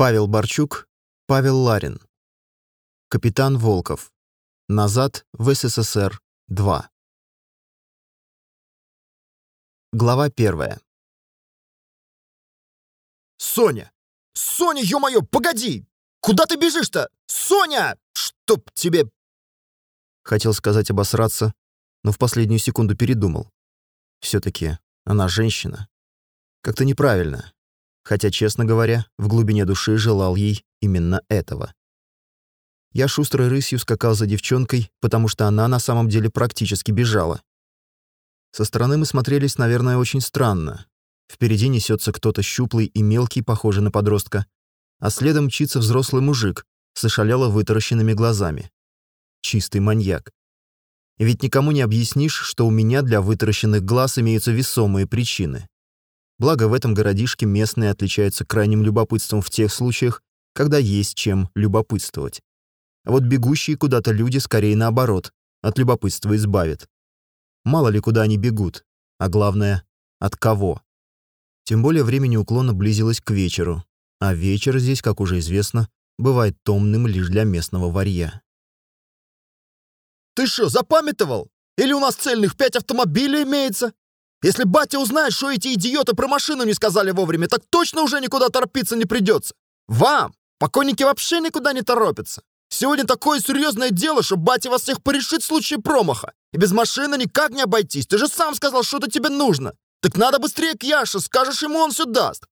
Павел Барчук, Павел Ларин. Капитан Волков. Назад в СССР 2. Глава первая. «Соня! Соня, ё-моё, погоди! Куда ты бежишь-то? Соня! Чтоб тебе...» Хотел сказать обосраться, но в последнюю секунду передумал. все таки она женщина. Как-то неправильно. Хотя, честно говоря, в глубине души желал ей именно этого. Я шустрой рысью скакал за девчонкой, потому что она на самом деле практически бежала. Со стороны мы смотрелись, наверное, очень странно. Впереди несется кто-то щуплый и мелкий, похожий на подростка, а следом мчится взрослый мужик с ошалело вытаращенными глазами. Чистый маньяк. Ведь никому не объяснишь, что у меня для вытаращенных глаз имеются весомые причины. Благо, в этом городишке местные отличаются крайним любопытством в тех случаях, когда есть чем любопытствовать. А вот бегущие куда-то люди скорее наоборот, от любопытства избавят. Мало ли куда они бегут, а главное, от кого. Тем более время неуклонно близилось к вечеру, а вечер здесь, как уже известно, бывает томным лишь для местного варья. «Ты что, запамятовал? Или у нас цельных пять автомобилей имеется? Если батя узнает, что эти идиоты про машину не сказали вовремя, так точно уже никуда торопиться не придется. Вам, покойники вообще никуда не торопятся. Сегодня такое серьезное дело, что батя вас всех порешит в случае промаха. И без машины никак не обойтись. Ты же сам сказал, что-то тебе нужно. Так надо быстрее к Яше, скажешь ему, он все даст.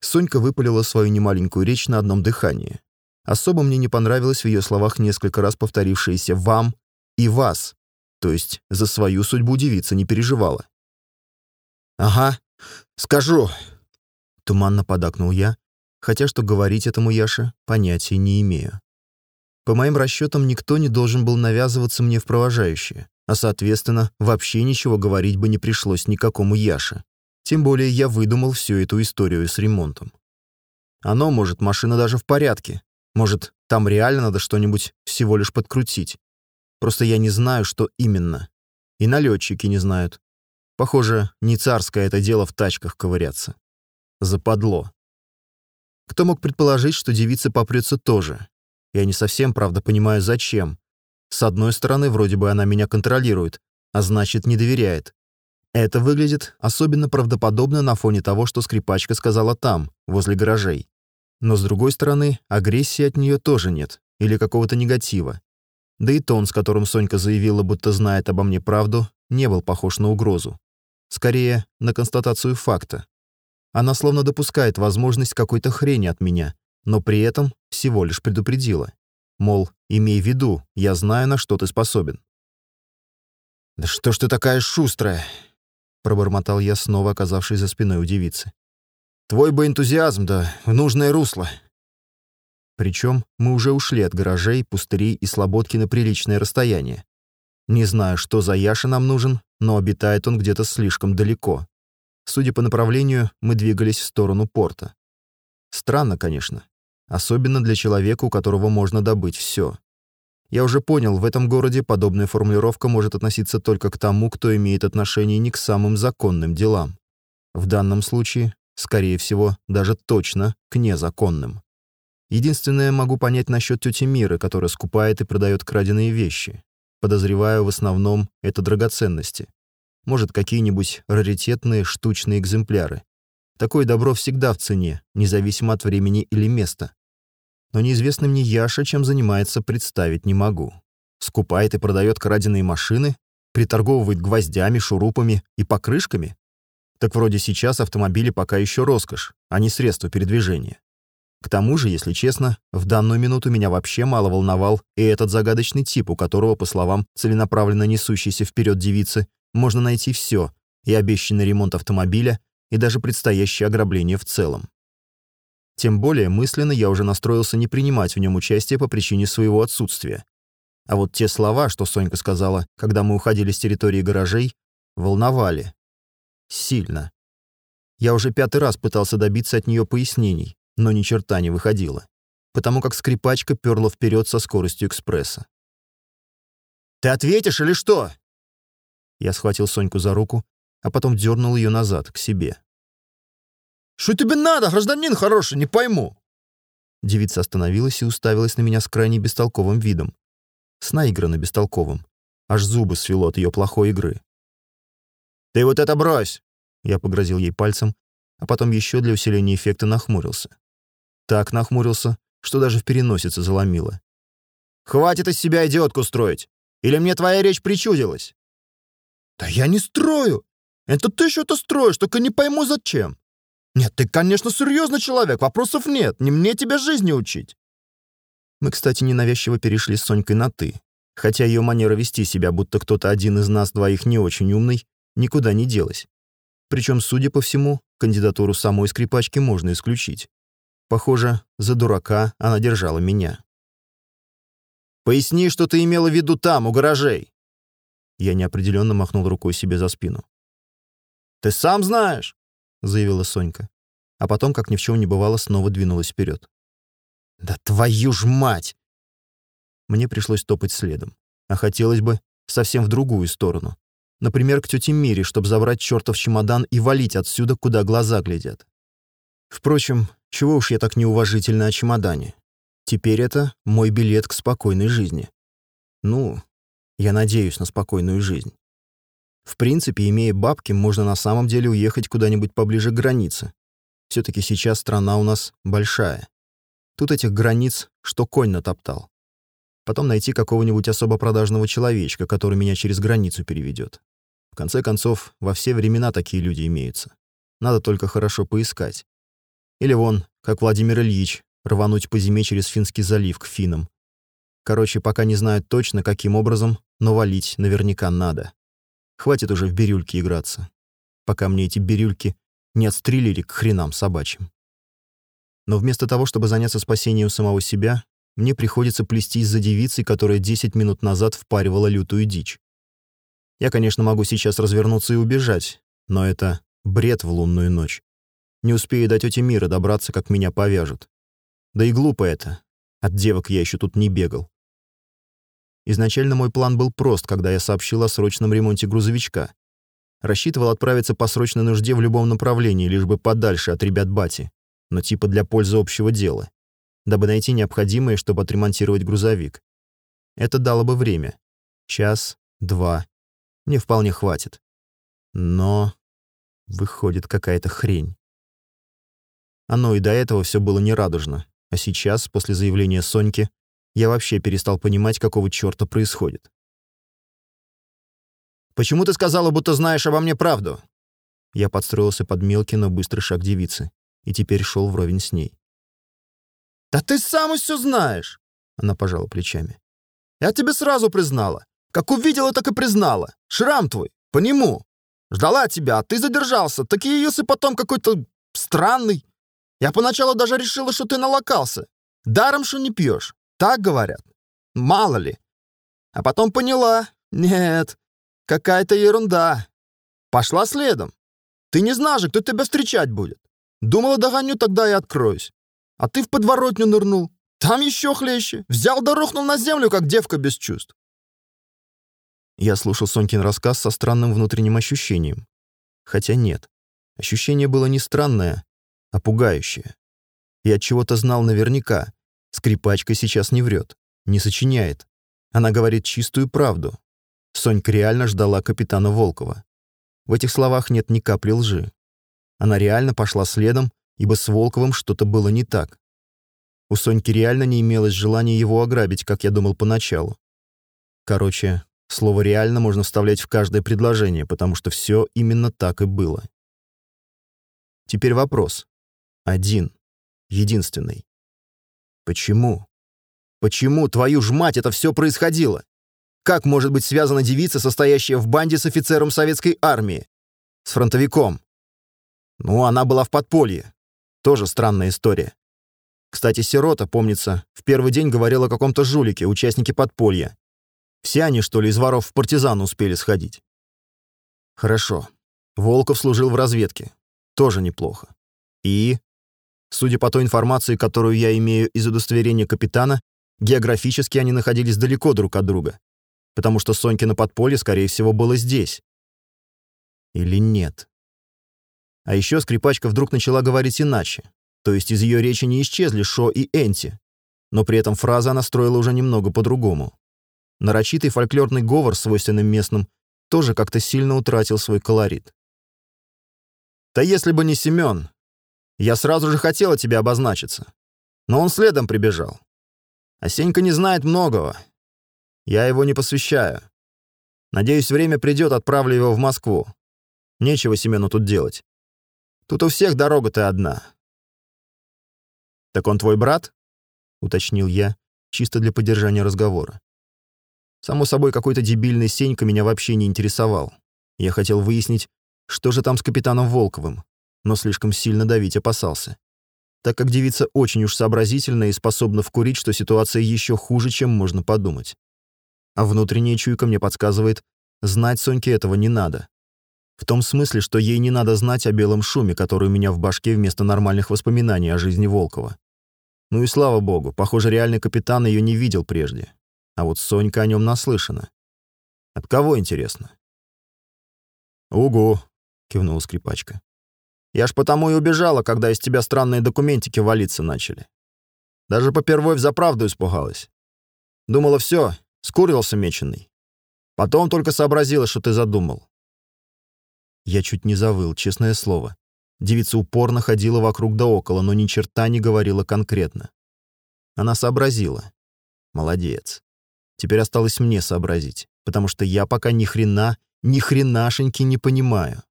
Сонька выпалила свою немаленькую речь на одном дыхании. Особо мне не понравилось в ее словах несколько раз повторившееся «вам» и «вас», то есть за свою судьбу девица не переживала. «Ага, скажу», — туманно подакнул я, хотя что говорить этому Яше понятия не имею. По моим расчетам, никто не должен был навязываться мне в провожающие, а, соответственно, вообще ничего говорить бы не пришлось никакому Яше. Тем более я выдумал всю эту историю с ремонтом. Оно, может, машина даже в порядке. Может, там реально надо что-нибудь всего лишь подкрутить. Просто я не знаю, что именно. И налетчики не знают. Похоже, не царское это дело в тачках ковыряться. Западло. Кто мог предположить, что девица попрется тоже? Я не совсем, правда, понимаю, зачем. С одной стороны, вроде бы она меня контролирует, а значит, не доверяет. Это выглядит особенно правдоподобно на фоне того, что скрипачка сказала там, возле гаражей. Но с другой стороны, агрессии от нее тоже нет, или какого-то негатива. Да и тон, с которым Сонька заявила, будто знает обо мне правду, не был похож на угрозу. Скорее, на констатацию факта. Она словно допускает возможность какой-то хрени от меня, но при этом всего лишь предупредила. Мол, имей в виду, я знаю, на что ты способен. «Да что ж ты такая шустрая?» — пробормотал я, снова оказавшись за спиной у девицы. «Твой бы энтузиазм, да в нужное русло». Причем мы уже ушли от гаражей, пустырей и слободки на приличное расстояние. Не знаю, что за Яша нам нужен, но обитает он где-то слишком далеко. Судя по направлению, мы двигались в сторону порта. Странно, конечно. Особенно для человека, у которого можно добыть все. Я уже понял, в этом городе подобная формулировка может относиться только к тому, кто имеет отношение не к самым законным делам. В данном случае, скорее всего, даже точно к незаконным. Единственное, могу понять насчет тети Миры, которая скупает и продает краденые вещи. Подозреваю, в основном это драгоценности. Может, какие-нибудь раритетные штучные экземпляры. Такое добро всегда в цене, независимо от времени или места. Но неизвестный мне Яша, чем занимается, представить не могу. Скупает и продает краденые машины, приторговывает гвоздями, шурупами и покрышками. Так вроде сейчас автомобили пока еще роскошь, а не средство передвижения. К тому же, если честно, в данную минуту меня вообще мало волновал и этот загадочный тип, у которого, по словам целенаправленно несущейся вперед девицы, можно найти все, и обещанный ремонт автомобиля, и даже предстоящее ограбление в целом. Тем более мысленно я уже настроился не принимать в нем участие по причине своего отсутствия. А вот те слова, что Сонька сказала, когда мы уходили с территории гаражей, волновали. Сильно. Я уже пятый раз пытался добиться от нее пояснений, но ни черта не выходило, потому как скрипачка перла вперед со скоростью экспресса. «Ты ответишь или что?» Я схватил Соньку за руку, а потом дернул ее назад, к себе. «Что тебе надо, гражданин хороший, не пойму? Девица остановилась и уставилась на меня с крайне бестолковым видом. С наигранно бестолковым. Аж зубы свело от ее плохой игры. «Ты вот это брось!» Я погрозил ей пальцем, а потом еще для усиления эффекта нахмурился. Так нахмурился, что даже в переносице заломило. «Хватит из себя идиотку строить! Или мне твоя речь причудилась?» «Да я не строю! Это ты что-то строишь, только не пойму зачем. Нет, ты, конечно, серьезный человек, вопросов нет, не мне тебя жизни учить». Мы, кстати, ненавязчиво перешли с Сонькой на «ты», хотя ее манера вести себя, будто кто-то один из нас двоих не очень умный, никуда не делась. Причем, судя по всему, кандидатуру самой скрипачки можно исключить. Похоже, за дурака она держала меня. «Поясни, что ты имела в виду там, у гаражей!» Я неопределенно махнул рукой себе за спину. «Ты сам знаешь!» — заявила Сонька. А потом, как ни в чем не бывало, снова двинулась вперед. «Да твою ж мать!» Мне пришлось топать следом. А хотелось бы совсем в другую сторону. Например, к тете Мире, чтобы забрать чертов чемодан и валить отсюда, куда глаза глядят. Впрочем, чего уж я так неуважительно о чемодане. Теперь это мой билет к спокойной жизни. Ну, я надеюсь на спокойную жизнь. В принципе, имея бабки, можно на самом деле уехать куда-нибудь поближе к границе. все таки сейчас страна у нас большая. Тут этих границ, что конь натоптал. Потом найти какого-нибудь особо продажного человечка, который меня через границу переведет. В конце концов, во все времена такие люди имеются. Надо только хорошо поискать. Или вон, как Владимир Ильич, рвануть по зиме через Финский залив к финам. Короче, пока не знают точно, каким образом, но валить наверняка надо. Хватит уже в бирюльки играться, пока мне эти бирюльки не отстрелили к хренам собачьим. Но вместо того, чтобы заняться спасением самого себя, мне приходится плестись за девицей, которая 10 минут назад впаривала лютую дичь. Я, конечно, могу сейчас развернуться и убежать, но это бред в лунную ночь. Не успею до тети Мира добраться, как меня повяжут. Да и глупо это. От девок я еще тут не бегал. Изначально мой план был прост, когда я сообщил о срочном ремонте грузовичка. Рассчитывал отправиться по срочной нужде в любом направлении, лишь бы подальше от ребят Бати, но типа для пользы общего дела, дабы найти необходимое, чтобы отремонтировать грузовик. Это дало бы время. Час, два, мне вполне хватит. Но выходит какая-то хрень. Оно и до этого все было нерадужно, а сейчас, после заявления Соньки, я вообще перестал понимать, какого черта происходит. «Почему ты сказала, будто знаешь обо мне правду?» Я подстроился под мелкий, но быстрый шаг девицы и теперь шел вровень с ней. «Да ты сам все знаешь!» Она пожала плечами. «Я тебе сразу признала. Как увидела, так и признала. Шрам твой, по нему. Ждала тебя, а ты задержался. Такие если потом какой-то странный. Я поначалу даже решила, что ты налокался. Даром, что не пьешь. Так говорят. Мало ли. А потом поняла. Нет, какая-то ерунда. Пошла следом. Ты не знаешь, кто тебя встречать будет. Думала, догоню, тогда и откроюсь. А ты в подворотню нырнул. Там еще хлеще. Взял да рухнул на землю, как девка без чувств. Я слушал Сонькин рассказ со странным внутренним ощущением. Хотя нет, ощущение было не странное, а пугающее. Я чего-то знал наверняка. Скрипачка сейчас не врет, не сочиняет. Она говорит чистую правду. Сонька реально ждала капитана Волкова. В этих словах нет ни капли лжи. Она реально пошла следом, ибо с Волковым что-то было не так. У Соньки реально не имелось желания его ограбить, как я думал поначалу. Короче, Слово «реально» можно вставлять в каждое предложение, потому что все именно так и было. Теперь вопрос. Один. Единственный. Почему? Почему, твою ж мать, это все происходило? Как может быть связана девица, состоящая в банде с офицером советской армии? С фронтовиком? Ну, она была в подполье. Тоже странная история. Кстати, Сирота, помнится, в первый день говорил о каком-то жулике, участнике подполья. Все они, что ли, из воров в партизан успели сходить? Хорошо. Волков служил в разведке. Тоже неплохо. И, судя по той информации, которую я имею из удостоверения капитана, географически они находились далеко друг от друга, потому что Сонькино подполье, скорее всего, было здесь. Или нет? А еще скрипачка вдруг начала говорить иначе. То есть из ее речи не исчезли Шо и Энти, но при этом фраза она строила уже немного по-другому. Нарочитый фольклорный говор, свойственным местным, тоже как-то сильно утратил свой колорит. «Да если бы не Семен, я сразу же хотела тебе обозначиться. Но он следом прибежал. А Сенька не знает многого. Я его не посвящаю. Надеюсь, время придет, отправлю его в Москву. Нечего Семену тут делать. Тут у всех дорога-то одна. «Так он твой брат?» — уточнил я, чисто для поддержания разговора. Само собой, какой-то дебильный Сенька меня вообще не интересовал. Я хотел выяснить, что же там с капитаном Волковым, но слишком сильно давить опасался. Так как девица очень уж сообразительна и способна вкурить, что ситуация еще хуже, чем можно подумать. А внутренняя чуйка мне подсказывает, знать Соньке этого не надо. В том смысле, что ей не надо знать о белом шуме, который у меня в башке вместо нормальных воспоминаний о жизни Волкова. Ну и слава богу, похоже, реальный капитан ее не видел прежде. А вот Сонька о нем наслышана. От кого, интересно? «Угу», — кивнула скрипачка. «Я ж потому и убежала, когда из тебя странные документики валиться начали. Даже попервой взаправду испугалась. Думала, все, скурился меченый. Потом только сообразила, что ты задумал. Я чуть не завыл, честное слово. Девица упорно ходила вокруг да около, но ни черта не говорила конкретно. Она сообразила. Молодец. Теперь осталось мне сообразить, потому что я пока ни хрена, ни хренашеньки не понимаю.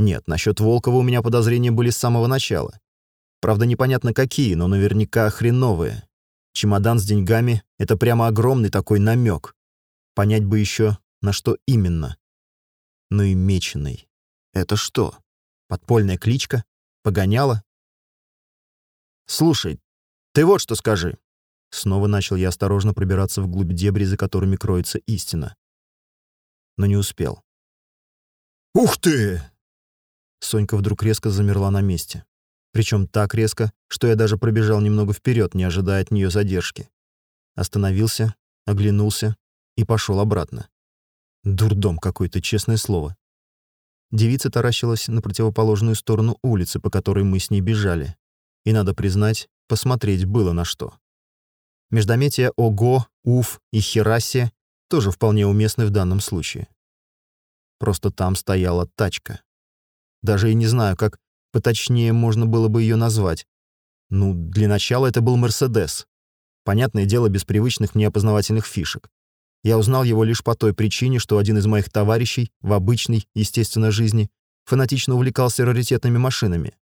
Нет, насчет Волкова у меня подозрения были с самого начала. Правда, непонятно какие, но наверняка хреновые. Чемодан с деньгами — это прямо огромный такой намек. Понять бы еще, на что именно но и меченый. Это что, подпольная кличка? Погоняла? «Слушай, ты вот что скажи». Снова начал я осторожно пробираться вглубь дебри, за которыми кроется истина. Но не успел. «Ух ты!» Сонька вдруг резко замерла на месте. Причем так резко, что я даже пробежал немного вперед, не ожидая от нее задержки. Остановился, оглянулся и пошел обратно. Дурдом какой-то, честное слово. Девица таращилась на противоположную сторону улицы, по которой мы с ней бежали. И, надо признать, посмотреть было на что. Междометия «ого», «уф» и «херасе» тоже вполне уместны в данном случае. Просто там стояла тачка. Даже и не знаю, как поточнее можно было бы ее назвать. Ну, для начала это был «Мерседес». Понятное дело, без привычных мне опознавательных фишек. Я узнал его лишь по той причине, что один из моих товарищей в обычной, естественно, жизни фанатично увлекался раритетными машинами.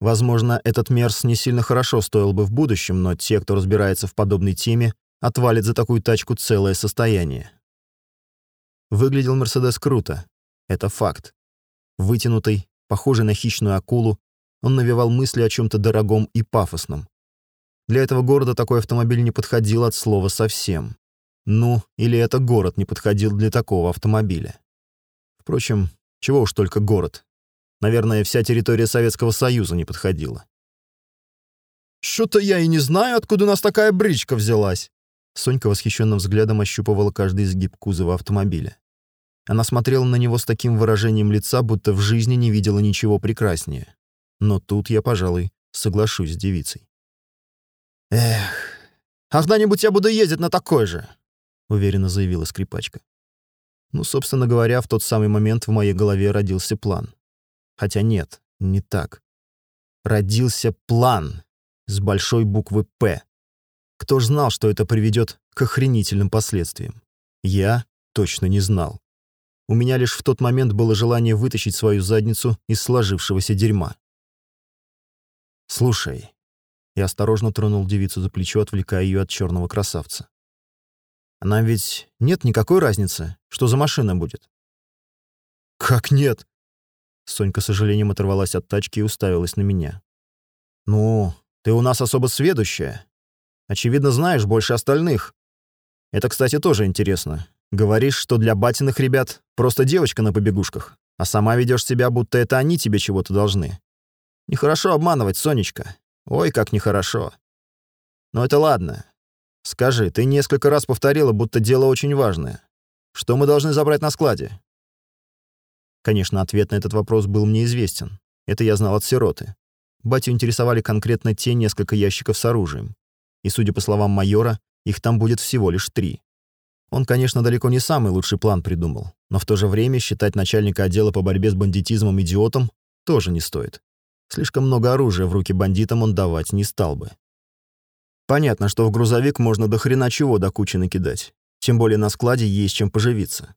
Возможно, этот Мерс не сильно хорошо стоил бы в будущем, но те, кто разбирается в подобной теме, отвалят за такую тачку целое состояние. Выглядел Мерседес круто. Это факт. Вытянутый, похожий на хищную акулу, он навевал мысли о чем-то дорогом и пафосном. Для этого города такой автомобиль не подходил от слова совсем. Ну, или это город не подходил для такого автомобиля. Впрочем, чего уж только город. Наверное, вся территория Советского Союза не подходила. «Что-то я и не знаю, откуда у нас такая бричка взялась». Сонька восхищенным взглядом ощупывала каждый изгиб кузова автомобиля. Она смотрела на него с таким выражением лица, будто в жизни не видела ничего прекраснее. Но тут я, пожалуй, соглашусь с девицей. «Эх, а когда-нибудь я буду ездить на такой же уверенно заявила скрипачка. Ну, собственно говоря, в тот самый момент в моей голове родился план. Хотя нет, не так. Родился план с большой буквы «П». Кто ж знал, что это приведет к охренительным последствиям? Я точно не знал. У меня лишь в тот момент было желание вытащить свою задницу из сложившегося дерьма. «Слушай», — я осторожно тронул девицу за плечо, отвлекая ее от черного красавца. Нам ведь нет никакой разницы, что за машина будет. «Как нет?» Сонька с сожалением оторвалась от тачки и уставилась на меня. «Ну, ты у нас особо сведущая. Очевидно, знаешь больше остальных. Это, кстати, тоже интересно. Говоришь, что для батиных ребят просто девочка на побегушках, а сама ведешь себя, будто это они тебе чего-то должны. Нехорошо обманывать, Сонечка. Ой, как нехорошо. Но это ладно. Скажи, ты несколько раз повторила, будто дело очень важное. Что мы должны забрать на складе?» Конечно, ответ на этот вопрос был мне известен. Это я знал от сироты. батю интересовали конкретно те несколько ящиков с оружием. И, судя по словам майора, их там будет всего лишь три. Он, конечно, далеко не самый лучший план придумал, но в то же время считать начальника отдела по борьбе с бандитизмом идиотом тоже не стоит. Слишком много оружия в руки бандитам он давать не стал бы. Понятно, что в грузовик можно до хрена чего до кучи накидать. Тем более на складе есть чем поживиться.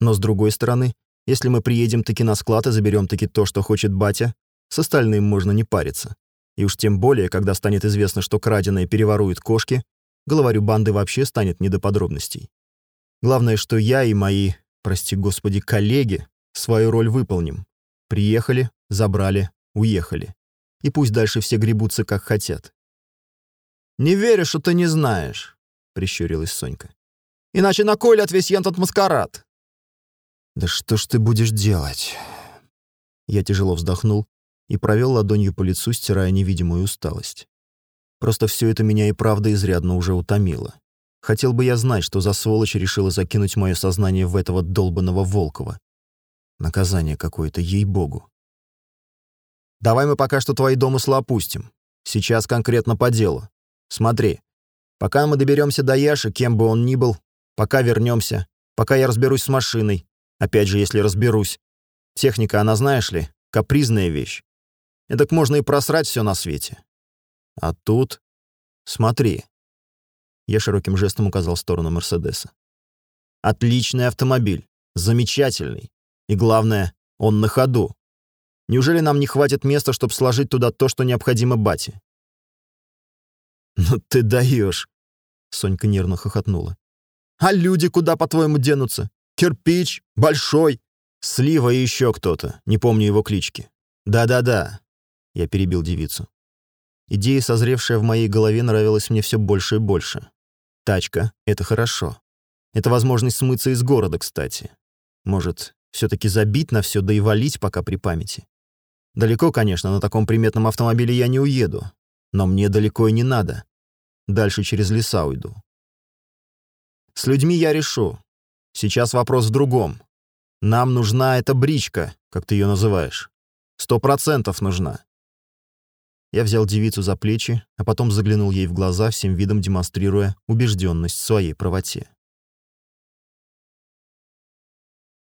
Но с другой стороны, если мы приедем таки на склад и заберем таки то, что хочет батя, с остальным можно не париться. И уж тем более, когда станет известно, что краденое переворуют кошки, главарю банды вообще станет не до подробностей. Главное, что я и мои, прости господи, коллеги свою роль выполним. Приехали, забрали, уехали. И пусть дальше все гребутся, как хотят. «Не верю, что ты не знаешь», — прищурилась Сонька. «Иначе на кой весь этот маскарад?» «Да что ж ты будешь делать?» Я тяжело вздохнул и провел ладонью по лицу, стирая невидимую усталость. Просто все это меня и правда изрядно уже утомило. Хотел бы я знать, что за сволочь решила закинуть мое сознание в этого долбанного Волкова. Наказание какое-то, ей-богу. Давай мы пока что твои домыслы опустим. Сейчас конкретно по делу. Смотри, пока мы доберемся до Яши, кем бы он ни был, пока вернемся, пока я разберусь с машиной, опять же, если разберусь. Техника, она, знаешь ли, капризная вещь. Эдак можно и просрать все на свете. А тут... Смотри. Я широким жестом указал в сторону Мерседеса. Отличный автомобиль. Замечательный. И главное, он на ходу. Неужели нам не хватит места, чтобы сложить туда то, что необходимо бате? «Ну ты даешь!» Сонька нервно хохотнула. «А люди куда, по-твоему, денутся? Кирпич? Большой?» «Слива и еще кто-то, не помню его клички». «Да-да-да», — я перебил девицу. Идея, созревшая в моей голове, нравилась мне все больше и больше. Тачка — это хорошо. Это возможность смыться из города, кстати. Может, все таки забить на все, да и валить пока при памяти. Далеко, конечно, на таком приметном автомобиле я не уеду. Но мне далеко и не надо. Дальше через леса уйду. С людьми я решу. Сейчас вопрос в другом. Нам нужна эта бричка, как ты ее называешь. Сто процентов нужна. Я взял девицу за плечи, а потом заглянул ей в глаза, всем видом демонстрируя убежденность в своей правоте.